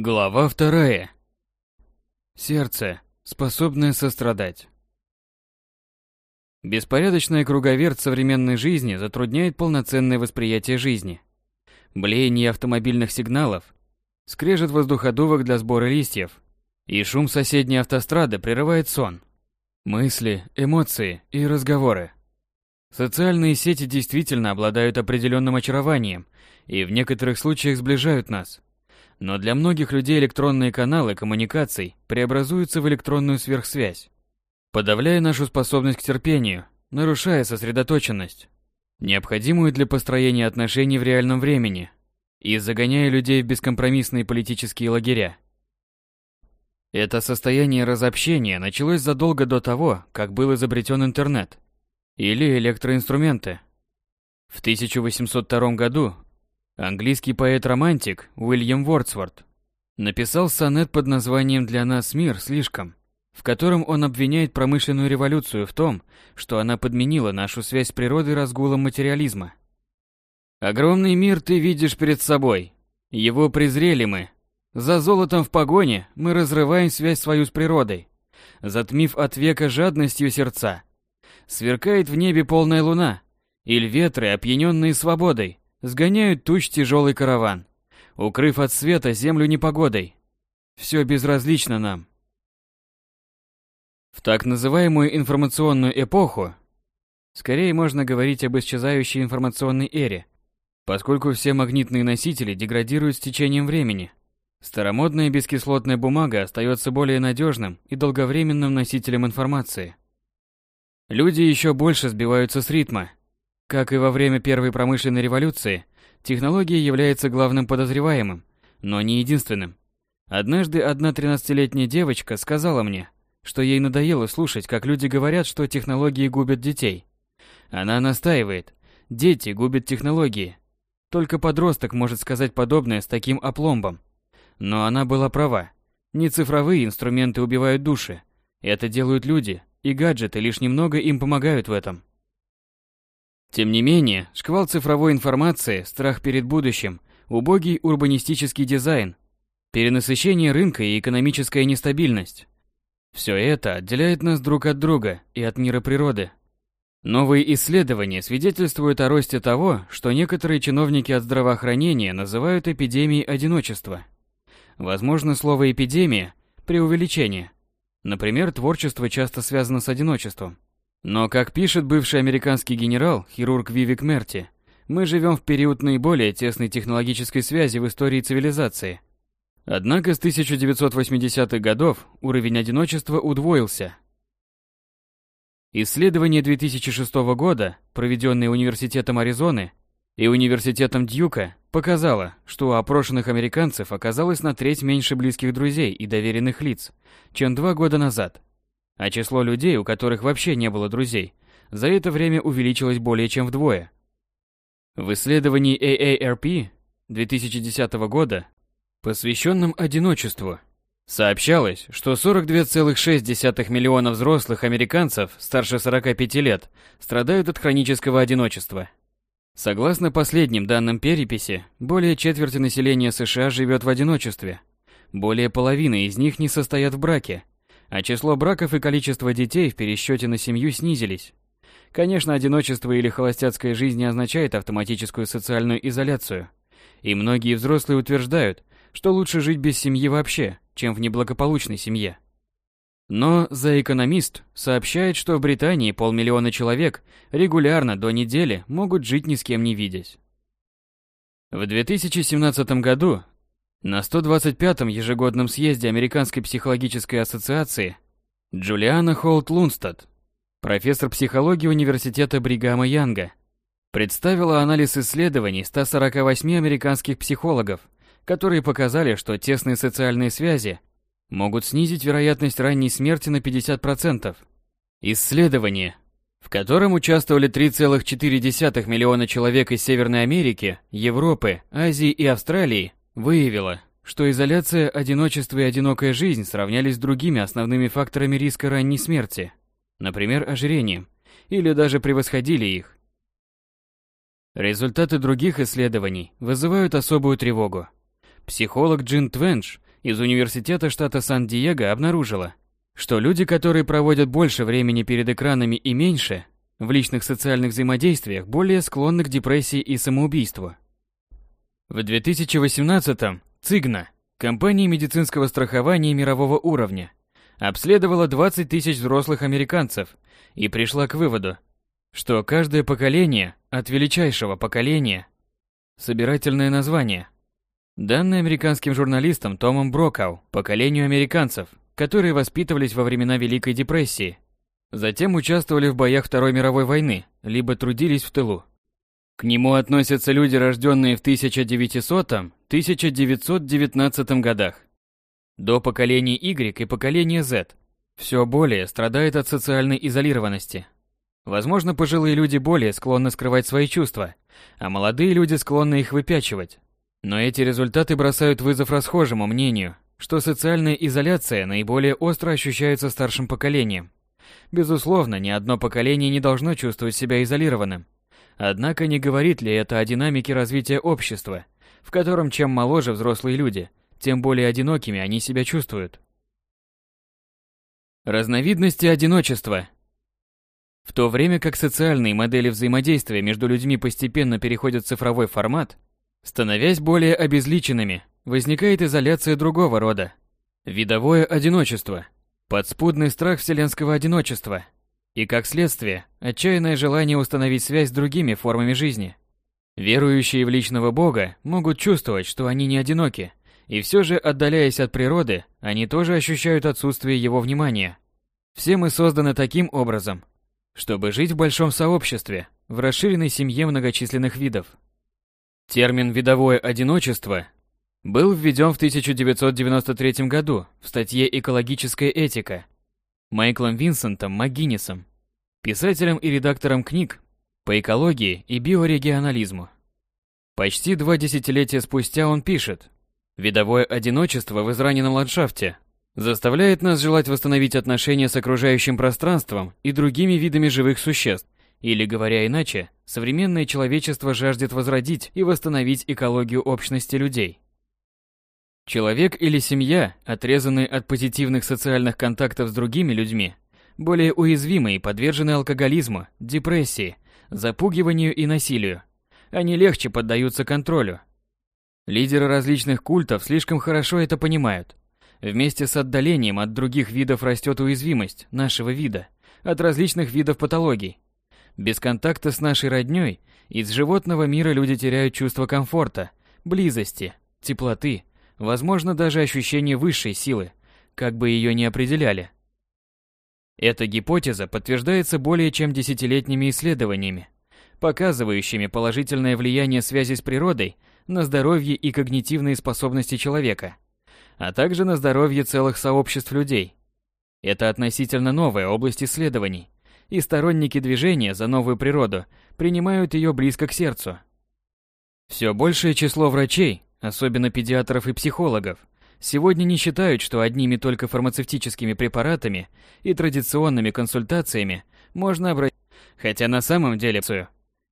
Глава вторая. Сердце, способное сострадать. Беспорядочная круговерть современной жизни затрудняет полноценное восприятие жизни. Блеяние автомобильных сигналов, скрежет воздуходувок для сбора листьев и шум соседней автострады прерывает сон. Мысли, эмоции и разговоры. Социальные сети действительно обладают определенным очарованием и в некоторых случаях сближают нас – но для многих людей электронные каналы коммуникаций преобразуются в электронную сверхсвязь, подавляя нашу способность к терпению, нарушая сосредоточенность, необходимую для построения отношений в реальном времени, и загоняя людей в бескомпромиссные политические лагеря. Это состояние разобщения началось задолго до того, как был изобретен интернет или электроинструменты. В 1802 году Английский поэт-романтик Уильям Вордсворт написал сонет под названием «Для нас мир слишком», в котором он обвиняет промышленную революцию в том, что она подменила нашу связь с природой разгулом материализма. «Огромный мир ты видишь перед собой. Его презрели мы. За золотом в погоне мы разрываем связь свою с природой, затмив от века жадностью сердца. Сверкает в небе полная луна, или ветры, опьяненные свободой, Сгоняют туч тяжелый караван, укрыв от света землю непогодой. Все безразлично нам. В так называемую информационную эпоху, скорее можно говорить об исчезающей информационной эре, поскольку все магнитные носители деградируют с течением времени. Старомодная бескислотная бумага остается более надежным и долговременным носителем информации. Люди еще больше сбиваются с ритма, как и во время первой промышленной революции, технология является главным подозреваемым, но не единственным. Однажды одна 13-летняя девочка сказала мне, что ей надоело слушать, как люди говорят, что технологии губят детей. Она настаивает, дети губят технологии. Только подросток может сказать подобное с таким опломбом. Но она была права. Не цифровые инструменты убивают души. Это делают люди, и гаджеты лишь немного им помогают в этом. Тем не менее, шквал цифровой информации, страх перед будущим, убогий урбанистический дизайн, перенасыщение рынка и экономическая нестабильность. Все это отделяет нас друг от друга и от мира природы. Новые исследования свидетельствуют о росте того, что некоторые чиновники от здравоохранения называют эпидемией одиночества. Возможно, слово «эпидемия» – преувеличение. Например, творчество часто связано с одиночеством. Но, как пишет бывший американский генерал, хирург Вивик Мерти, мы живем в период наиболее тесной технологической связи в истории цивилизации. Однако с 1980-х годов уровень одиночества удвоился. Исследование 2006 года, проведенное Университетом Аризоны и Университетом Дьюка, показало, что у опрошенных американцев оказалось на треть меньше близких друзей и доверенных лиц, чем два года назад – а число людей, у которых вообще не было друзей, за это время увеличилось более чем вдвое. В исследовании AARP 2010 года, посвященном одиночеству, сообщалось, что 42,6 миллиона взрослых американцев старше 45 лет страдают от хронического одиночества. Согласно последним данным переписи, более четверти населения США живет в одиночестве. Более половины из них не состоят в браке, а число браков и количество детей в пересчете на семью снизились. Конечно, одиночество или холостяцкая жизнь не означает автоматическую социальную изоляцию. И многие взрослые утверждают, что лучше жить без семьи вообще, чем в неблагополучной семье. Но The Economist сообщает, что в Британии полмиллиона человек регулярно до недели могут жить ни с кем не видясь. В 2017 году на 125-м ежегодном съезде Американской психологической ассоциации Джулиана Холт Лунстад, профессор психологии Университета Бригама Янга, представила анализ исследований 148 американских психологов, которые показали, что тесные социальные связи могут снизить вероятность ранней смерти на 50%. Исследование, в котором участвовали 3,4 миллиона человек из Северной Америки, Европы, Азии и Австралии, выявила, что изоляция, одиночество и одинокая жизнь сравнялись с другими основными факторами риска ранней смерти, например, ожирением, или даже превосходили их. Результаты других исследований вызывают особую тревогу. Психолог Джин Твенш из университета штата Сан-Диего обнаружила, что люди, которые проводят больше времени перед экранами и меньше в личных социальных взаимодействиях, более склонны к депрессии и самоубийству. В 2018-м Цигна, компания медицинского страхования мирового уровня, обследовала 20 тысяч взрослых американцев и пришла к выводу, что каждое поколение, от величайшего поколения, собирательное название. Данное американским журналистом Томом Брокау, поколению американцев, которые воспитывались во времена Великой депрессии, затем участвовали в боях Второй мировой войны, либо трудились в тылу. К нему относятся люди, рожденные в 1900-1919 годах. До поколения Y и поколения Z все более страдает от социальной изолированности. Возможно, пожилые люди более склонны скрывать свои чувства, а молодые люди склонны их выпячивать. Но эти результаты бросают вызов расхожему мнению, что социальная изоляция наиболее остро ощущается старшим поколением. Безусловно, ни одно поколение не должно чувствовать себя изолированным. Однако не говорит ли это о динамике развития общества, в котором чем моложе взрослые люди, тем более одинокими они себя чувствуют? Разновидности одиночества в то время как социальные модели взаимодействия между людьми постепенно переходят в цифровой формат, становясь более обезличенными, возникает изоляция другого рода. Видовое одиночество, подспудный страх вселенского одиночества и, как следствие, отчаянное желание установить связь с другими формами жизни. Верующие в личного Бога могут чувствовать, что они не одиноки, и все же, отдаляясь от природы, они тоже ощущают отсутствие его внимания. Все мы созданы таким образом, чтобы жить в большом сообществе, в расширенной семье многочисленных видов. Термин «видовое одиночество» был введен в 1993 году в статье «Экологическая этика» Майклом Винсентом МакГиннисом, писателем и редактором книг по экологии и биорегионализму. Почти два десятилетия спустя он пишет «Видовое одиночество в израненном ландшафте заставляет нас желать восстановить отношения с окружающим пространством и другими видами живых существ. Или, говоря иначе, современное человечество жаждет возродить и восстановить экологию общности людей. Человек или семья, отрезанные от позитивных социальных контактов с другими людьми, более уязвимы и подвержены алкоголизму, депрессии, запугиванию и насилию. Они легче поддаются контролю. Лидеры различных культов слишком хорошо это понимают Вместе с отдалением от других видов растет уязвимость нашего вида от различных видов патологий. Без контакта с нашей роднёй из животного мира люди теряют чувство комфорта, близости, теплоты, возможно даже ощущение высшей силы, как бы ее ни определяли. Эта гипотеза подтверждается более чем десятилетними исследованиями, показывающими положительное влияние связи с природой на здоровье и когнитивные способности человека – а также на здоровье целых сообществ людей. Это относительно новая область исследований, и сторонники движения за новую природу принимают ее близко к сердцу. Все большее число врачей, особенно педиатров и психологов, сегодня не считают, что одними только фармацевтическими препаратами и традиционными консультациями можно обратить, хотя на самом деле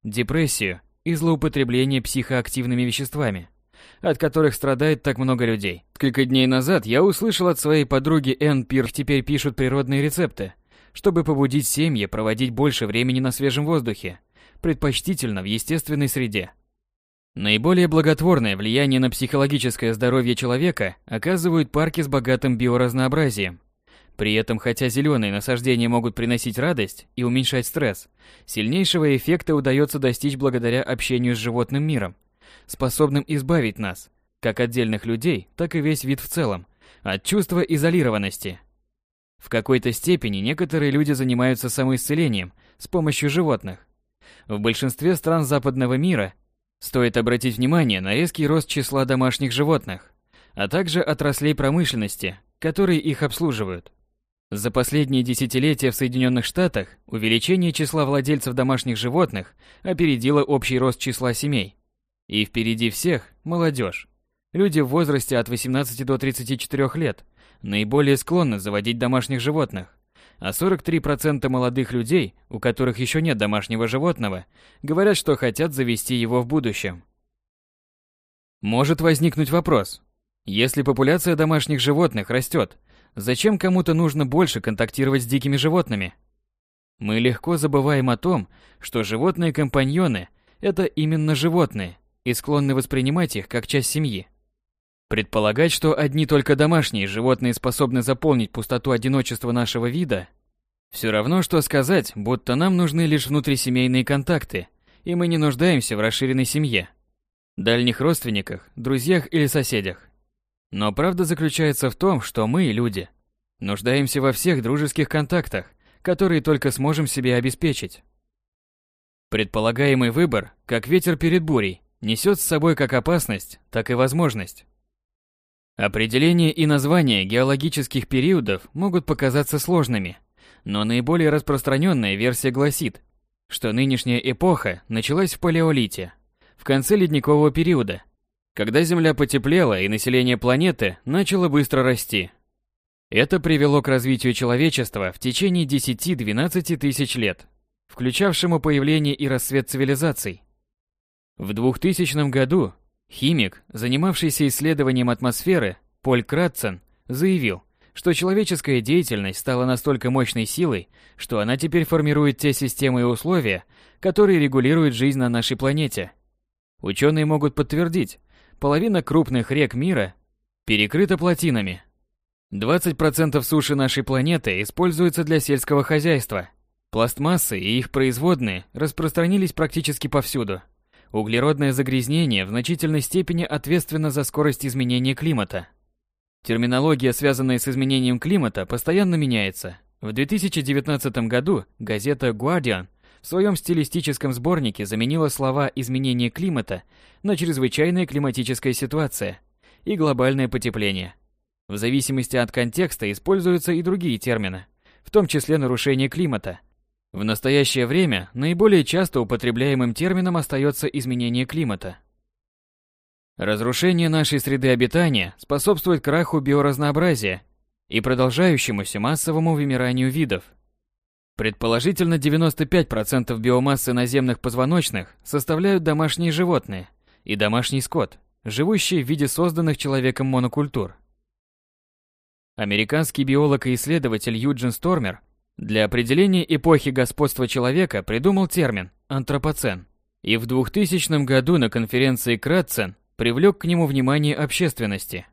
депрессию и злоупотребление психоактивными веществами – от которых страдает так много людей. Несколько дней назад я услышал от своей подруги Энн Пир, теперь пишут природные рецепты, чтобы побудить семьи проводить больше времени на свежем воздухе, предпочтительно в естественной среде. Наиболее благотворное влияние на психологическое здоровье человека оказывают парки с богатым биоразнообразием. При этом, хотя зеленые насаждения могут приносить радость и уменьшать стресс, сильнейшего эффекта удается достичь благодаря общению с животным миром, способным избавить нас, как отдельных людей, так и весь вид в целом, от чувства изолированности. В какой-то степени некоторые люди занимаются самоисцелением с помощью животных. В большинстве стран западного мира стоит обратить внимание на резкий рост числа домашних животных, а также отраслей промышленности, которые их обслуживают. За последние десятилетия в Соединенных Штатах увеличение числа владельцев домашних животных опередило общий рост числа семей, и впереди всех – молодежь. Люди в возрасте от 18 до 34 лет наиболее склонны заводить домашних животных, а 43% молодых людей, у которых еще нет домашнего животного, говорят, что хотят завести его в будущем. Может возникнуть вопрос. Если популяция домашних животных растет, зачем кому-то нужно больше контактировать с дикими животными? Мы легко забываем о том, что животные-компаньоны – это именно животные и склонны воспринимать их как часть семьи. Предполагать, что одни только домашние животные способны заполнить пустоту одиночества нашего вида, все равно, что сказать, будто нам нужны лишь внутрисемейные контакты, и мы не нуждаемся в расширенной семье, дальних родственниках, друзьях или соседях. Но правда заключается в том, что мы, люди, нуждаемся во всех дружеских контактах, которые только сможем себе обеспечить. Предполагаемый выбор, как ветер перед бурей, несет с собой как опасность, так и возможность. Определение и название геологических периодов могут показаться сложными, но наиболее распространенная версия гласит, что нынешняя эпоха началась в палеолите, в конце ледникового периода, когда Земля потеплела и население планеты начало быстро расти. Это привело к развитию человечества в течение 10-12 тысяч лет, включавшему появление и расцвет цивилизаций. В 2000 году химик, занимавшийся исследованием атмосферы, Поль Кратцен, заявил, что человеческая деятельность стала настолько мощной силой, что она теперь формирует те системы и условия, которые регулируют жизнь на нашей планете. Ученые могут подтвердить, половина крупных рек мира перекрыта плотинами, 20% суши нашей планеты используется для сельского хозяйства. Пластмассы и их производные распространились практически повсюду. Углеродное загрязнение в значительной степени ответственно за скорость изменения климата. Терминология, связанная с изменением климата, постоянно меняется. В 2019 году газета Guardian в своем стилистическом сборнике заменила слова «изменение климата» на «чрезвычайная климатическая ситуация» и «глобальное потепление». В зависимости от контекста используются и другие термины, в том числе нарушение климата. В настоящее время наиболее часто употребляемым термином остается изменение климата. Разрушение нашей среды обитания способствует краху биоразнообразия и продолжающемуся массовому вымиранию видов. Предположительно 95% биомассы наземных позвоночных составляют домашние животные и домашний скот, живущие в виде созданных человеком монокультур. Американский биолог и исследователь Юджин Стормер для определения эпохи господства человека придумал термин «антропоцен». И в 2000 году на конференции Кратцен привлек к нему внимание общественности.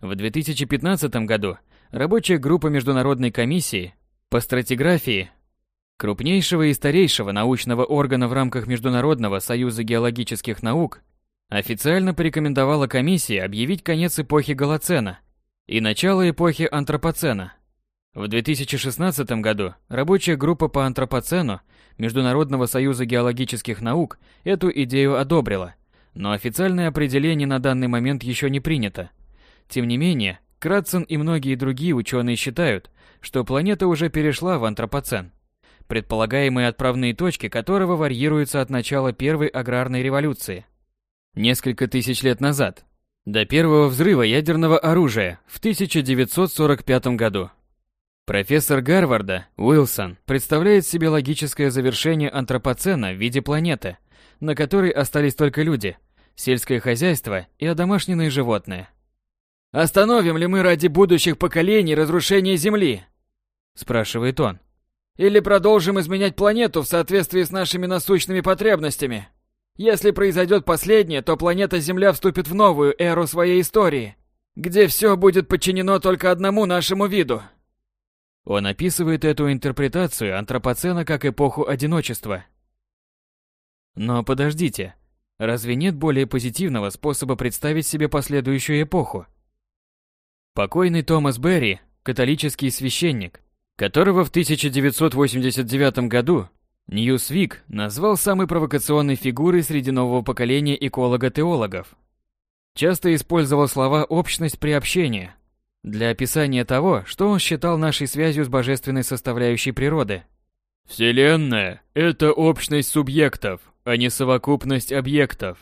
В 2015 году рабочая группа Международной комиссии по стратиграфии, крупнейшего и старейшего научного органа в рамках Международного союза геологических наук, официально порекомендовала комиссии объявить конец эпохи Голоцена – и начало эпохи антропоцена. В 2016 году рабочая группа по антропоцену Международного союза геологических наук эту идею одобрила, но официальное определение на данный момент еще не принято. Тем не менее, Кратцен и многие другие ученые считают, что планета уже перешла в антропоцен, предполагаемые отправные точки которого варьируются от начала первой аграрной революции. Несколько тысяч лет назад до первого взрыва ядерного оружия в 1945 году. Профессор Гарварда Уилсон представляет себе логическое завершение антропоцена в виде планеты, на которой остались только люди, сельское хозяйство и одомашненные животные. «Остановим ли мы ради будущих поколений разрушение Земли?» – спрашивает он. «Или продолжим изменять планету в соответствии с нашими насущными потребностями?» Если произойдет последнее, то планета Земля вступит в новую эру своей истории, где все будет подчинено только одному нашему виду. Он описывает эту интерпретацию антропоцена как эпоху одиночества. Но подождите, разве нет более позитивного способа представить себе последующую эпоху? Покойный Томас Берри, католический священник, которого в 1989 году Ньюсвик назвал самой провокационной фигурой среди нового поколения эколого-теологов. Часто использовал слова «общность приобщения» для описания того, что он считал нашей связью с божественной составляющей природы. Вселенная – это общность субъектов, а не совокупность объектов.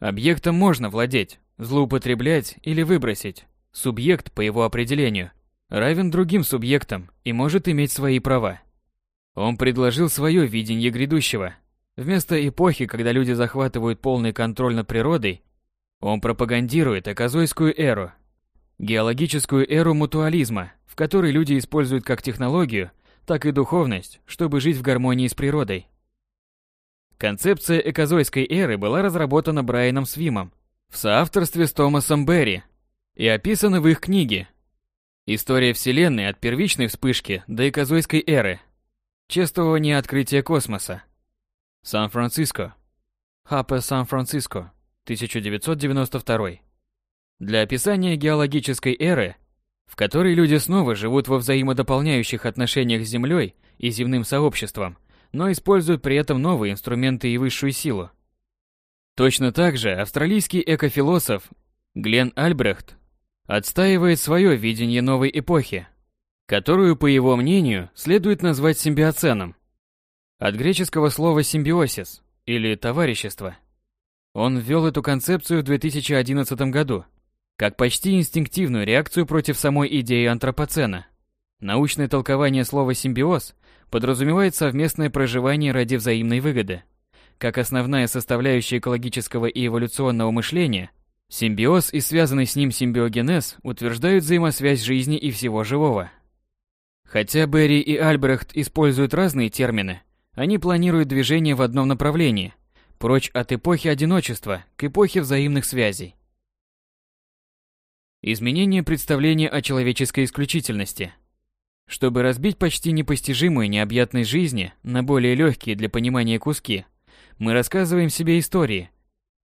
Объектом можно владеть, злоупотреблять или выбросить. Субъект, по его определению, равен другим субъектам и может иметь свои права. Он предложил свое видение грядущего. Вместо эпохи, когда люди захватывают полный контроль над природой, Он пропагандирует экозойскую эру, геологическую эру мутуализма, в которой люди используют как технологию, так и духовность, чтобы жить в гармонии с природой. Концепция экозойской эры была разработана Брайаном Свимом в соавторстве с Томасом Берри и описана в их книге «История Вселенной от первичной вспышки до экозойской эры. Чествование открытия космоса. Сан-Франциско. Хапе Сан-Франциско. 1992. Для описания геологической эры, в которой люди снова живут во взаимодополняющих отношениях с Землей и земным сообществом, но используют при этом новые инструменты и высшую силу. Точно так же австралийский экофилософ Глен Альбрехт отстаивает свое видение новой эпохи, которую, по его мнению, следует назвать симбиоценом. От греческого слова «симбиосис» или «товарищество». Он ввел эту концепцию в 2011 году, как почти инстинктивную реакцию против самой идеи антропоцена. Научное толкование слова «симбиоз» подразумевает совместное проживание ради взаимной выгоды. Как основная составляющая экологического и эволюционного мышления, симбиоз и связанный с ним симбиогенез утверждают взаимосвязь жизни и всего живого. Хотя Берри и Альбрехт используют разные термины, они планируют движение в одном направлении, прочь от эпохи одиночества к эпохе взаимных связей. Изменение представления о человеческой исключительности – чтобы разбить почти непостижимую необъятность жизни на более легкие для понимания куски, мы рассказываем себе истории.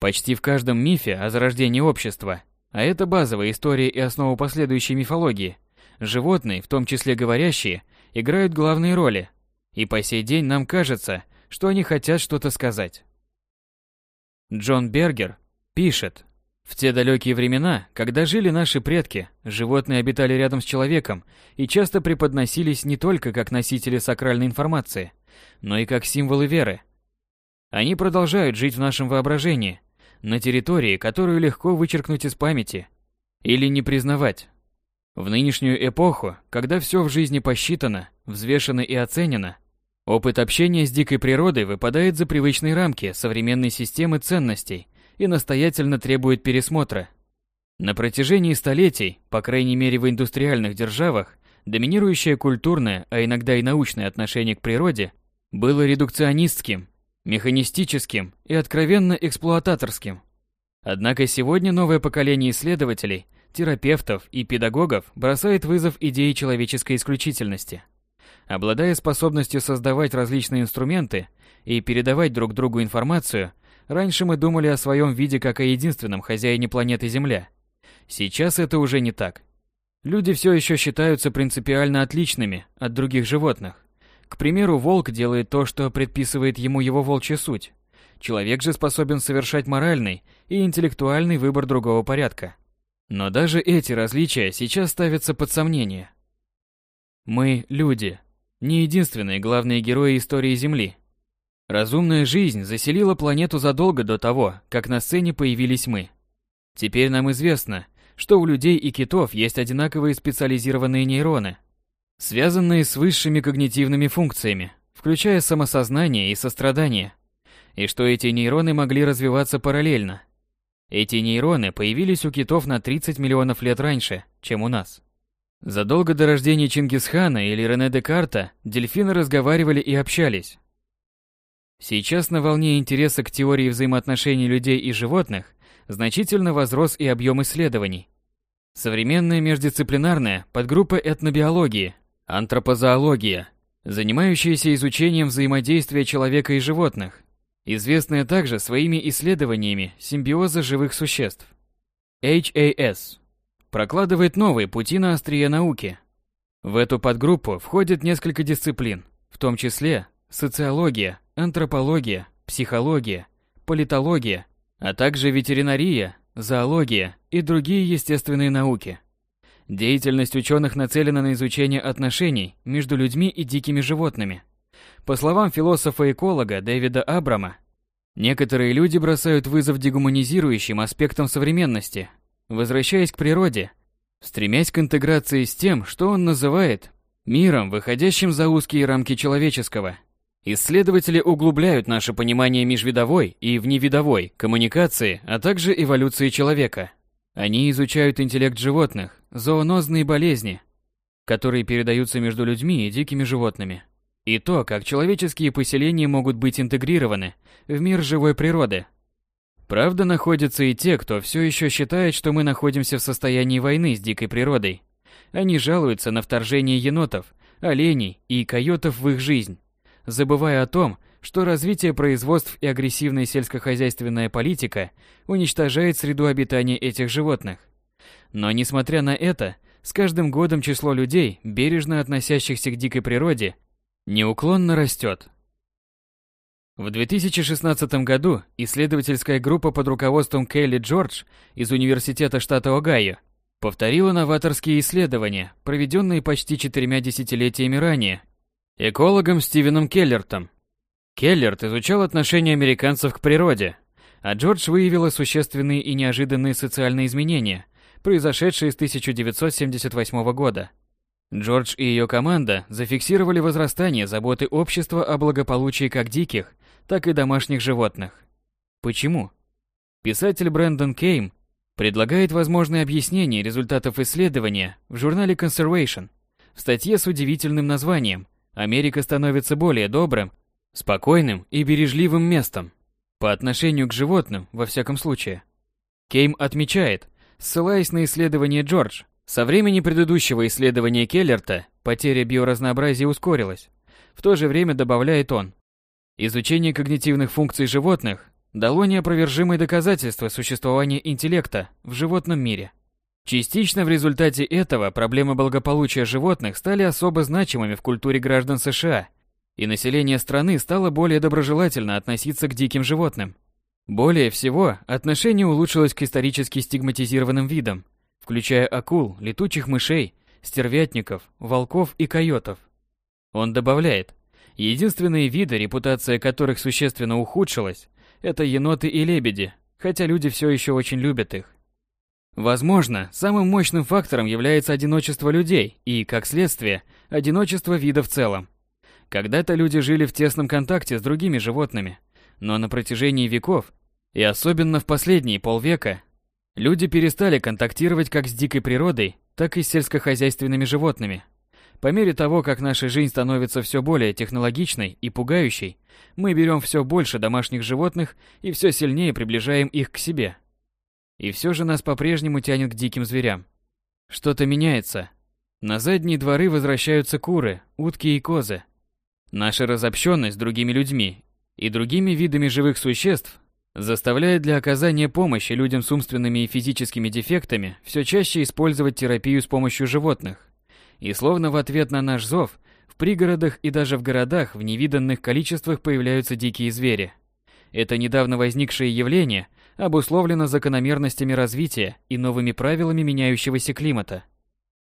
Почти в каждом мифе о зарождении общества, а это базовая история и основа последующей мифологии, животные, в том числе говорящие, играют главные роли, и по сей день нам кажется, что они хотят что-то сказать. Джон Бергер пишет, в те далекие времена, когда жили наши предки, животные обитали рядом с человеком и часто преподносились не только как носители сакральной информации, но и как символы веры. Они продолжают жить в нашем воображении, на территории, которую легко вычеркнуть из памяти или не признавать. В нынешнюю эпоху, когда все в жизни посчитано, взвешено и оценено, опыт общения с дикой природой выпадает за привычные рамки современной системы ценностей – и настоятельно требует пересмотра. На протяжении столетий, по крайней мере в индустриальных державах, доминирующее культурное, а иногда и научное отношение к природе было редукционистским, механистическим и откровенно эксплуататорским. Однако сегодня новое поколение исследователей, терапевтов и педагогов бросает вызов идее человеческой исключительности. Обладая способностью создавать различные инструменты и передавать друг другу информацию, Раньше мы думали о своем виде как о единственном хозяине планеты Земля. Сейчас это уже не так. Люди все еще считаются принципиально отличными от других животных. К примеру, волк делает то, что предписывает ему его волчья суть. Человек же способен совершать моральный и интеллектуальный выбор другого порядка. Но даже эти различия сейчас ставятся под сомнение. Мы, люди, не единственные главные герои истории Земли. Разумная жизнь заселила планету задолго до того, как на сцене появились мы. Теперь нам известно, что у людей и китов есть одинаковые специализированные нейроны, связанные с высшими когнитивными функциями, включая самосознание и сострадание, и что эти нейроны могли развиваться параллельно. Эти нейроны появились у китов на 30 миллионов лет раньше, чем у нас. Задолго до рождения Чингисхана или Рене Декарта дельфины разговаривали и общались, Сейчас на волне интереса к теории взаимоотношений людей и животных значительно возрос и объем исследований. Современная междисциплинарная подгруппа этнобиологии, антропозоология, занимающаяся изучением взаимодействия человека и животных, известная также своими исследованиями симбиоза живых существ. HAS прокладывает новые пути на острие науки. В эту подгруппу входит несколько дисциплин, в том числе социология, антропология, психология, политология, а также ветеринария, зоология и другие естественные науки. Деятельность ученых нацелена на изучение отношений между людьми и дикими животными. По словам философа-эколога Дэвида Абрама, некоторые люди бросают вызов дегуманизирующим аспектам современности, возвращаясь к природе, стремясь к интеграции с тем, что он называет миром, выходящим за узкие рамки человеческого – Исследователи углубляют наше понимание межвидовой и вневидовой коммуникации, а также эволюции человека. Они изучают интеллект животных, зоонозные болезни, которые передаются между людьми и дикими животными, и то, как человеческие поселения могут быть интегрированы в мир живой природы. Правда, находятся и те, кто все еще считает, что мы находимся в состоянии войны с дикой природой. Они жалуются на вторжение енотов, оленей и койотов в их жизнь, забывая о том, что развитие производств и агрессивная сельскохозяйственная политика уничтожает среду обитания этих животных. Но несмотря на это, с каждым годом число людей, бережно относящихся к дикой природе, неуклонно растет. В 2016 году исследовательская группа под руководством Келли Джордж из Университета штата Огайо повторила новаторские исследования, проведенные почти четырьмя десятилетиями ранее экологом Стивеном Келлертом. Келлерт изучал отношение американцев к природе, а Джордж выявила существенные и неожиданные социальные изменения, произошедшие с 1978 года. Джордж и ее команда зафиксировали возрастание заботы общества о благополучии как диких, так и домашних животных. Почему? Писатель Брэндон Кейм предлагает возможные объяснения результатов исследования в журнале Conservation в статье с удивительным названием «Америка становится более добрым, спокойным и бережливым местом по отношению к животным во всяком случае». Кейм отмечает, ссылаясь на исследование Джордж, со времени предыдущего исследования Келлерта потеря биоразнообразия ускорилась. В то же время добавляет он, Изучение когнитивных функций животных дало неопровержимые доказательства существования интеллекта в животном мире. Частично в результате этого проблемы благополучия животных стали особо значимыми в культуре граждан США, и население страны стало более доброжелательно относиться к диким животным. Более всего, отношение улучшилось к исторически стигматизированным видам, включая акул, летучих мышей, стервятников, волков и койотов. Он добавляет, Единственные виды, репутация которых существенно ухудшилась, это еноты и лебеди, хотя люди все еще очень любят их. Возможно, самым мощным фактором является одиночество людей и, как следствие, одиночество вида в целом. Когда-то люди жили в тесном контакте с другими животными, но на протяжении веков, и особенно в последние полвека, люди перестали контактировать как с дикой природой, так и с сельскохозяйственными животными – по мере того, как наша жизнь становится все более технологичной и пугающей, мы берем все больше домашних животных и все сильнее приближаем их к себе. И все же нас по-прежнему тянет к диким зверям. Что-то меняется. На задние дворы возвращаются куры, утки и козы. Наша разобщенность другими людьми и другими видами живых существ заставляет для оказания помощи людям с умственными и физическими дефектами все чаще использовать терапию с помощью животных. И словно в ответ на наш зов, в пригородах и даже в городах в невиданных количествах появляются дикие звери. Это недавно возникшее явление обусловлено закономерностями развития и новыми правилами меняющегося климата.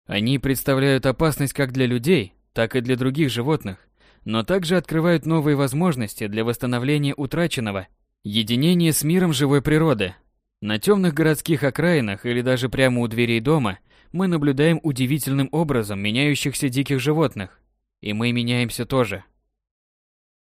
Они представляют опасность как для людей, так и для других животных, но также открывают новые возможности для восстановления утраченного единения с миром живой природы. На темных городских окраинах или даже прямо у дверей дома мы наблюдаем удивительным образом меняющихся диких животных. И мы меняемся тоже.